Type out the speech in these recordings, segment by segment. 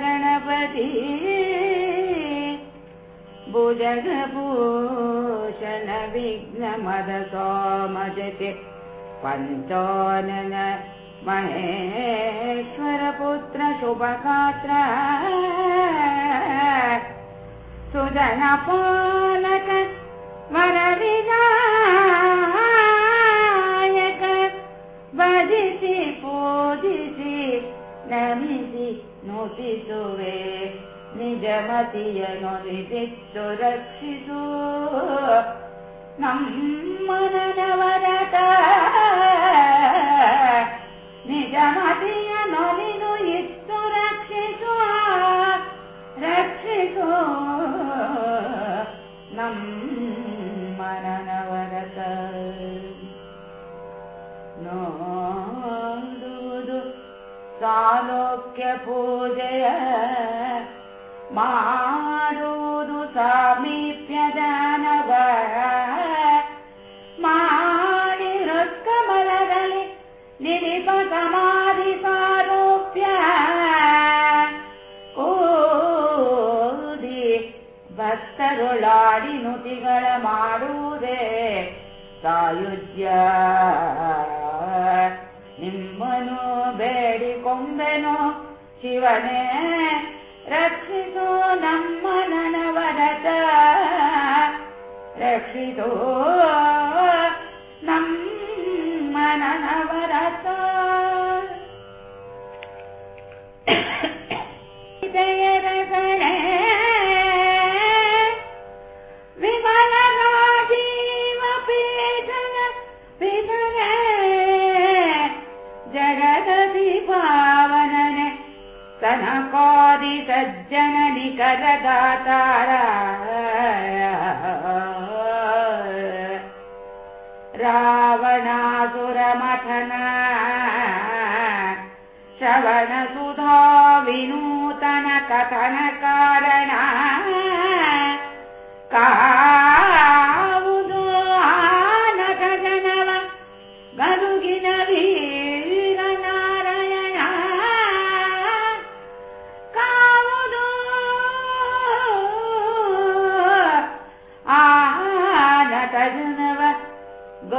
गणपति भुजगभूषण विघ्नमद सोमजते पञ्चानन महेश्वरपुत्र शुभगात्र सुजनपालक वरविनायक भजिसि पूजिसि नमिसि नुतिसुवे निजमतियनुदिदित्तु रक्षिसु ನಮ್ಮನವರತ ನಿಜಮತಿಯ ನೊಲಿನು ಇತ್ತು ರಕ್ಷಿಸು ರಕ್ಷಿಸು ನಮ್ಮನವರತ ನೋಡುವುದು ಸಾಲೋಕ್ಯ ಪೂಜೆಯ ಮಾಡುವುದು ಸಾಮೀಪ್ಯ ದಾನವ ಮಾಡಿ ಹೃತ್ಕಮಲದಲ್ಲಿ ನಿರಿಪ ಸಮಾಧಿ ಸಾರೂಪ್ಯ ಕೂದಿ ಭಕ್ತರುಳಾಡಿ ನುತಿಗಳ ಮಾಡುವುದೇ ಸಾಯುಜ್ಯ ಶಿವನೇ ರಕ್ಷಿಸೋ ನಮ್ಮ ನನವರತ ರಕ್ಷಿಸೋ ನಮ್ಮ ನನವರತ जननिकरदातारा रावणासुरमथन श्रवणसुधा विनूतन कथनकारणा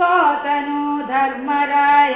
तनु धर्मराय।